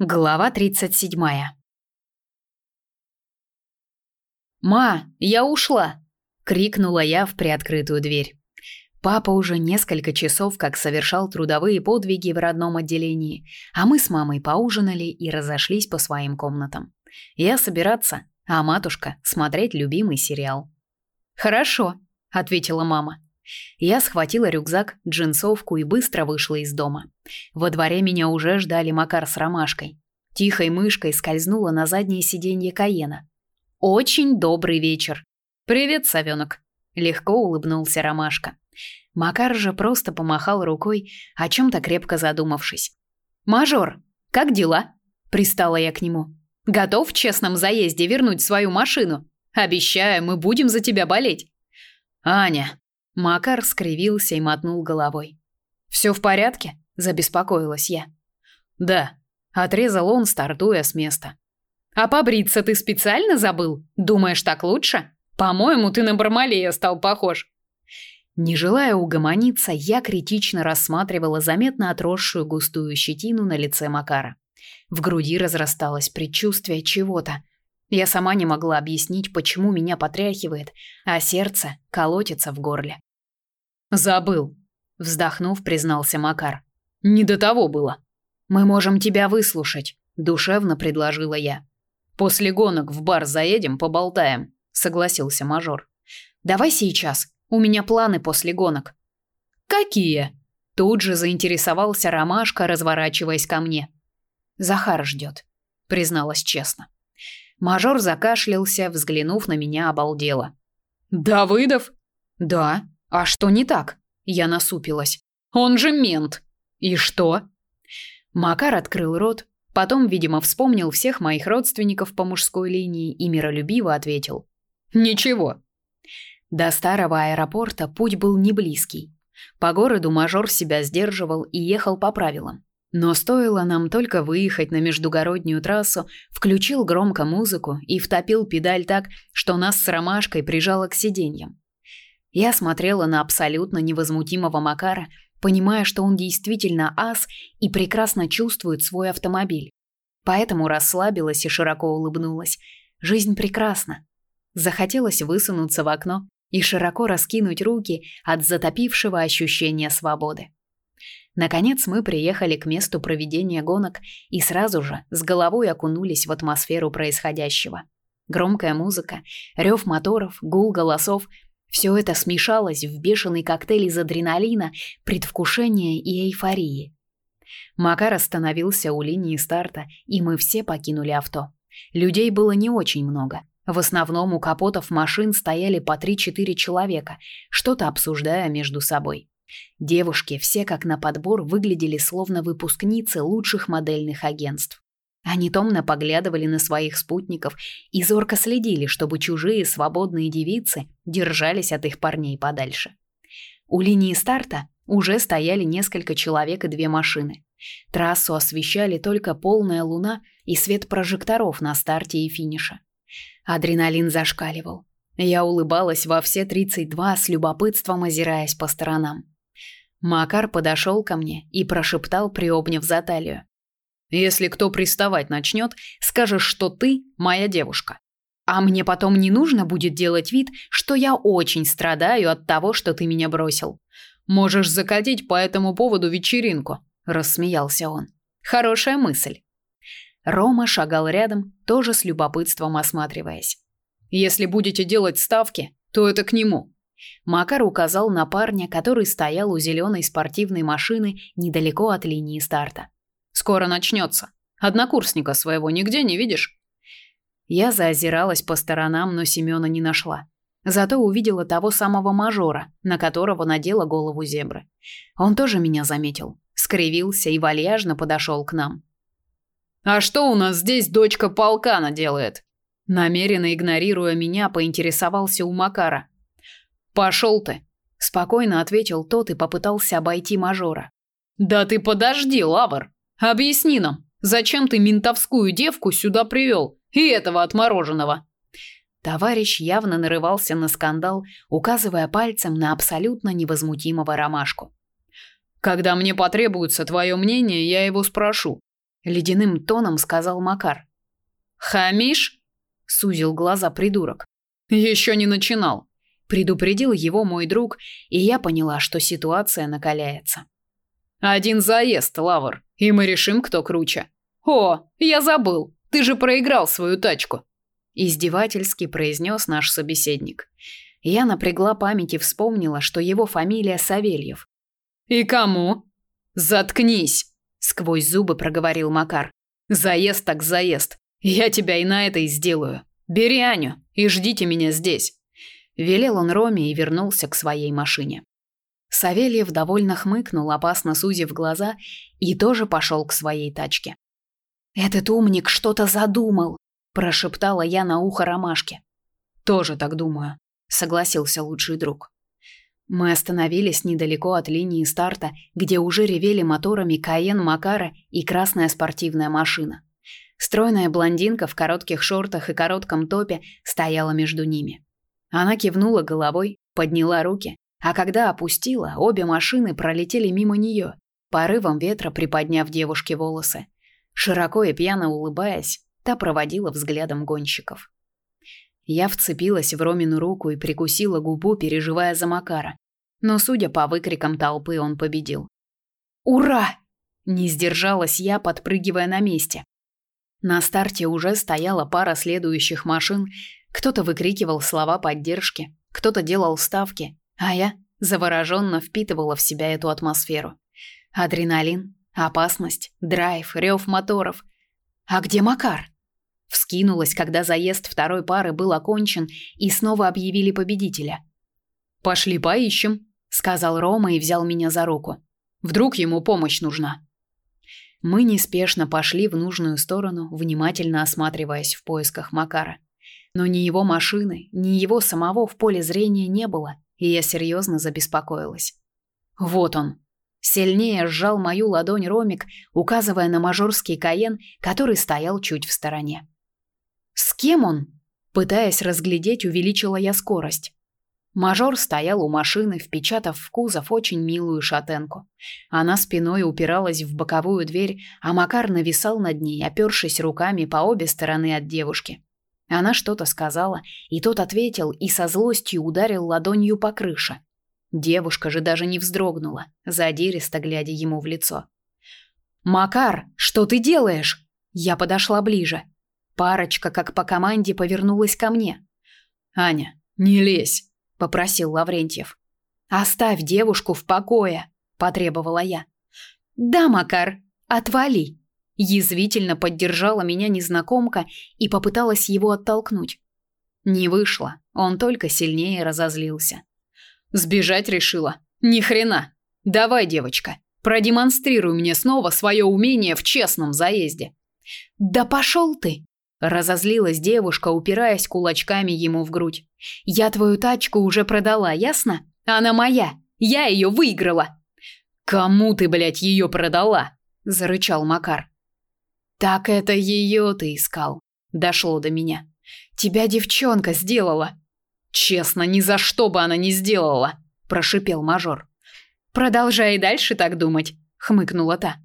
Глава 37. «Ма, я ушла!» — крикнула я в приоткрытую дверь. Папа уже несколько часов как совершал трудовые подвиги в родном отделении, а мы с мамой поужинали и разошлись по своим комнатам. Я собираться, а матушка смотреть любимый сериал. «Хорошо», — ответила мама. Я схватила рюкзак, джинсовку и быстро вышла из дома. Во дворе меня уже ждали Макар с ромашкой. Тихой мышкой скользнула на заднее сиденье Каена. Очень добрый вечер. Привет, совенок. Легко улыбнулся Ромашка. Макар же просто помахал рукой, о чем то крепко задумавшись. Мажор, как дела? Пристала я к нему. Готов в честном заезде вернуть свою машину? Обещаю, мы будем за тебя болеть. Аня, Макар скривился и мотнул головой. Все в порядке? забеспокоилась я. Да, отрезал он, стартуя с места. А побриться ты специально забыл? Думаешь, так лучше? По-моему, ты на Бармалея стал похож. Не желая угомониться, я критично рассматривала заметно отросшую густую щетину на лице Макара. В груди разрасталось предчувствие чего-то. Я сама не могла объяснить, почему меня потряхивает, а сердце колотится в горле. Забыл, вздохнув, признался Макар. Не до того было. Мы можем тебя выслушать, душевно предложила я. После гонок в бар заедем, поболтаем, согласился мажор. Давай сейчас. У меня планы после гонок. Какие? Тут же заинтересовался Ромашка, разворачиваясь ко мне. Захар ждет, призналась честно. Мажор закашлялся, взглянув на меня обалдело. Давыдов? Да, а что не так? Я насупилась. Он же мент. И что? Макар открыл рот, потом, видимо, вспомнил всех моих родственников по мужской линии и миролюбиво ответил: "Ничего". До старого аэропорта путь был не близкий. По городу мажор себя сдерживал и ехал по правилам. Но стоило нам только выехать на междугороднюю трассу, включил громко музыку и втопил педаль так, что нас с ромашкой прижало к сиденьям. Я смотрела на абсолютно невозмутимого Макара, понимая, что он действительно ас и прекрасно чувствует свой автомобиль. Поэтому расслабилась и широко улыбнулась. Жизнь прекрасна. Захотелось высунуться в окно и широко раскинуть руки от затопившего ощущения свободы. Наконец мы приехали к месту проведения гонок и сразу же с головой окунулись в атмосферу происходящего. Громкая музыка, рев моторов, гул голосов все это смешалось в бешеный коктейль из адреналина, предвкушения и эйфории. Макар остановился у линии старта, и мы все покинули авто. Людей было не очень много. В основном у капотов машин стояли по 3-4 человека, что-то обсуждая между собой. Девушки все как на подбор выглядели словно выпускницы лучших модельных агентств. Они томно поглядывали на своих спутников и зорко следили, чтобы чужие свободные девицы держались от их парней подальше. У линии старта уже стояли несколько человек и две машины. Трассу освещали только полная луна и свет прожекторов на старте и финише. Адреналин зашкаливал. Я улыбалась во все 32 с любопытством озираясь по сторонам. Макар подошел ко мне и прошептал, приобняв за талию: если кто приставать начнет, скажешь, что ты моя девушка. А мне потом не нужно будет делать вид, что я очень страдаю от того, что ты меня бросил. Можешь закатить по этому поводу вечеринку, рассмеялся он. Хорошая мысль. Рома шагал рядом, тоже с любопытством осматриваясь. Если будете делать ставки, то это к нему. Макар указал на парня, который стоял у зеленой спортивной машины недалеко от линии старта. Скоро начнется. Однокурсника своего нигде не видишь? Я заозиралась по сторонам, но Семёна не нашла. Зато увидела того самого мажора, на которого надела голову зебры. Он тоже меня заметил, скривился и вальяжно подошел к нам. А что у нас здесь дочка полкана делает? Намеренно игнорируя меня, поинтересовался у Макара. Пошел ты, спокойно ответил тот и попытался обойти мажора. Да ты подожди, Лавр, Объясни нам, зачем ты ментовскую девку сюда привел? И этого отмороженного?» Товарищ явно нарывался на скандал, указывая пальцем на абсолютно невозмутимого ромашку. «Когда мне потребуется твое мнение, я его спрошу», ледяным тоном сказал Макар. Хамиш? сузил глаза придурок. Еще не начинал. Предупредил его мой друг, и я поняла, что ситуация накаляется. Один заезд, Лавр, и мы решим, кто круче. О, я забыл. Ты же проиграл свою тачку, издевательски произнес наш собеседник. Я напрягла память и вспомнила, что его фамилия Савельев. И кому? Заткнись, сквозь зубы проговорил Макар. Заезд так заезд. Я тебя и на это и сделаю. Бери Аню и ждите меня здесь. Велел он Роме и вернулся к своей машине. Савельев довольно хмыкнул, опасно сузив глаза, и тоже пошел к своей тачке. Этот умник что-то задумал, прошептала я на ухо Ромашке. Тоже так думаю, согласился лучший друг. Мы остановились недалеко от линии старта, где уже ревели моторами Каен Макара и красная спортивная машина. Стройная блондинка в коротких шортах и коротком топе стояла между ними. Она кивнула головой, подняла руки, а когда опустила, обе машины пролетели мимо нее, порывом ветра приподняв девушке волосы. Широко и пьяно улыбаясь, та проводила взглядом гонщиков. Я вцепилась в Ромину руку и прикусила губу, переживая за Макара. Но, судя по выкрикам толпы, он победил. «Ура!» – не сдержалась я, подпрыгивая на месте. На старте уже стояла пара следующих машин, кто-то выкрикивал слова поддержки, кто-то делал ставки, а я завороженно впитывала в себя эту атмосферу. Адреналин, опасность, драйв, рев моторов. А где Макар? Вскинулась, когда заезд второй пары был окончен и снова объявили победителя. Пошли поищем, сказал Рома и взял меня за руку. Вдруг ему помощь нужна. Мы неспешно пошли в нужную сторону, внимательно осматриваясь в поисках Макара. Но ни его машины, ни его самого в поле зрения не было, и я серьезно забеспокоилась. Вот он. Сильнее сжал мою ладонь Ромик, указывая на мажорский Каен, который стоял чуть в стороне. С кем он? Пытаясь разглядеть, увеличила я скорость. Мажор стоял у машины, впечатав в кузов очень милую шатенку. Она спиной упиралась в боковую дверь, а Макар нависал над ней, опёршись руками по обе стороны от девушки. Она что-то сказала, и тот ответил и со злостью ударил ладонью по крыше. Девушка же даже не вздрогнула, задиристо глядя ему в лицо. «Макар, что ты делаешь?» Я подошла ближе. Парочка, как по команде, повернулась ко мне. «Аня, не лезь!» попросил Лаврентьев. Оставь девушку в покое, потребовала я. Да, Макар, отвали. Язвительно поддержала меня незнакомка и попыталась его оттолкнуть. Не вышло. Он только сильнее разозлился. Сбежать решила. Ни хрена. Давай, девочка, продемонстрируй мне снова свое умение в честном заезде. Да пошел ты, Разозлилась девушка, упираясь кулачками ему в грудь. Я твою тачку уже продала, ясно? Она моя. Я ее выиграла. Кому ты, блядь, ее продала? зарычал Макар. Так это ее ты искал. Дошло до меня. Тебя девчонка сделала. Честно, ни за что бы она не сделала, прошипел мажор. Продолжай дальше так думать, хмыкнула та.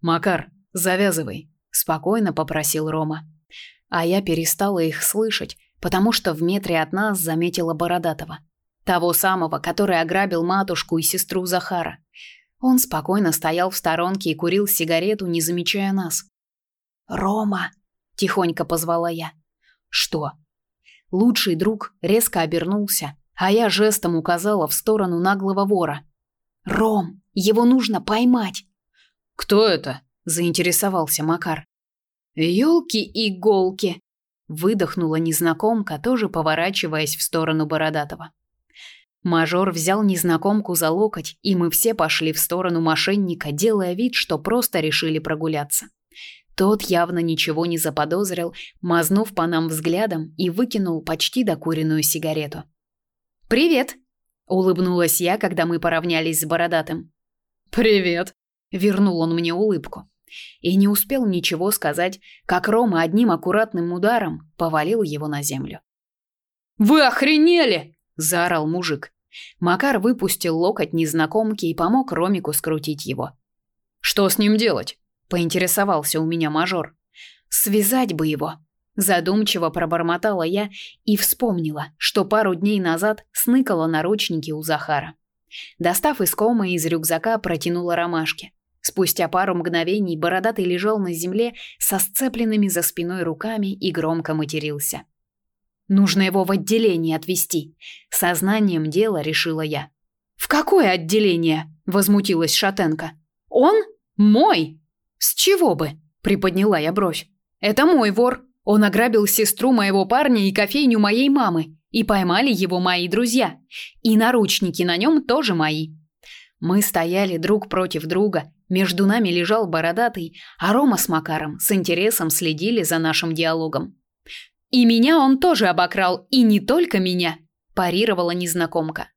Макар, завязывай, спокойно попросил Рома. А я перестала их слышать, потому что в метре от нас заметила Бородатого. Того самого, который ограбил матушку и сестру Захара. Он спокойно стоял в сторонке и курил сигарету, не замечая нас. «Рома!» – тихонько позвала я. «Что?» Лучший друг резко обернулся, а я жестом указала в сторону наглого вора. «Ром, его нужно поймать!» «Кто это?» – заинтересовался Макар. «Елки-иголки!» – выдохнула незнакомка, тоже поворачиваясь в сторону Бородатого. Мажор взял незнакомку за локоть, и мы все пошли в сторону мошенника, делая вид, что просто решили прогуляться. Тот явно ничего не заподозрил, мазнув по нам взглядом и выкинул почти докуренную сигарету. «Привет!» – улыбнулась я, когда мы поравнялись с Бородатым. «Привет!» – вернул он мне улыбку и не успел ничего сказать, как Рома одним аккуратным ударом повалил его на землю. «Вы охренели!» – заорал мужик. Макар выпустил локоть незнакомки и помог Ромику скрутить его. «Что с ним делать?» – поинтересовался у меня мажор. Связать бы его. Задумчиво пробормотала я и вспомнила, что пару дней назад сныкала наручники у Захара. Достав из комы из рюкзака, протянула ромашки. Спустя пару мгновений бородатый лежал на земле со сцепленными за спиной руками и громко матерился. Нужно его в отделение отвезти. Сознанием дела решила я. В какое отделение? возмутилась Шатенко. Он мой. С чего бы? приподняла я бровь. Это мой вор. Он ограбил сестру моего парня и кофейню моей мамы, и поймали его мои друзья. И наручники на нем тоже мои. Мы стояли друг против друга, между нами лежал бородатый, а Рома с Макаром с интересом следили за нашим диалогом. И меня он тоже обокрал, и не только меня, парировала незнакомка.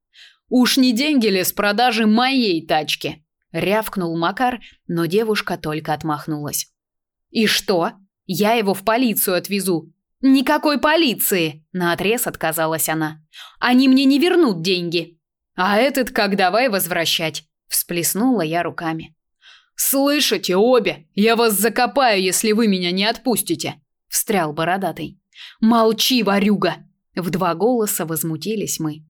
Уж не деньги ли с продажи моей тачки? Рявкнул Макар, но девушка только отмахнулась. И что? Я его в полицию отвезу. Никакой полиции, наотрез отказалась она. Они мне не вернут деньги. А этот как давай возвращать? всплеснула я руками. Слышите обе? Я вас закопаю, если вы меня не отпустите, встрял бородатый. Молчи, варюга, в два голоса возмутились мы.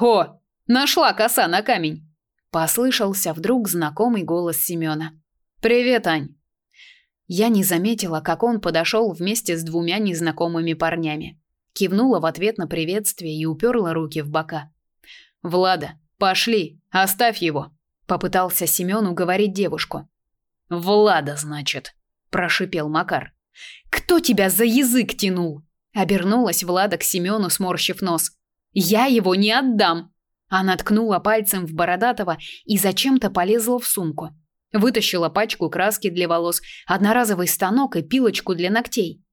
О, нашла коса на камень. Послышался вдруг знакомый голос Семёна. Привет, Ань. Я не заметила, как он подошел вместе с двумя незнакомыми парнями. Кивнула в ответ на приветствие и уперла руки в бока. Влада, пошли, оставь его, попытался Семен уговорить девушку. Влада, значит, прошипел Макар. Кто тебя за язык тянул? Обернулась Влада к Семену, сморщив нос. Я его не отдам. Она ткнула пальцем в Бородатого и зачем-то полезла в сумку. Вытащила пачку краски для волос, одноразовый станок и пилочку для ногтей.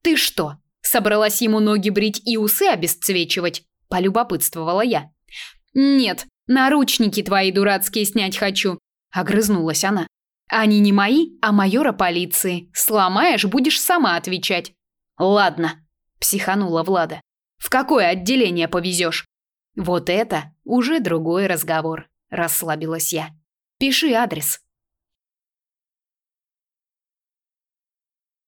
Ты что, собралась ему ноги брить и усы обесцвечивать? полюбопытствовала я. Нет, наручники твои дурацкие снять хочу, огрызнулась она. Они не мои, а майора полиции. Сломаешь, будешь сама отвечать. Ладно, психанула Влада. В какое отделение повезешь? Вот это уже другой разговор, расслабилась я. Пиши адрес.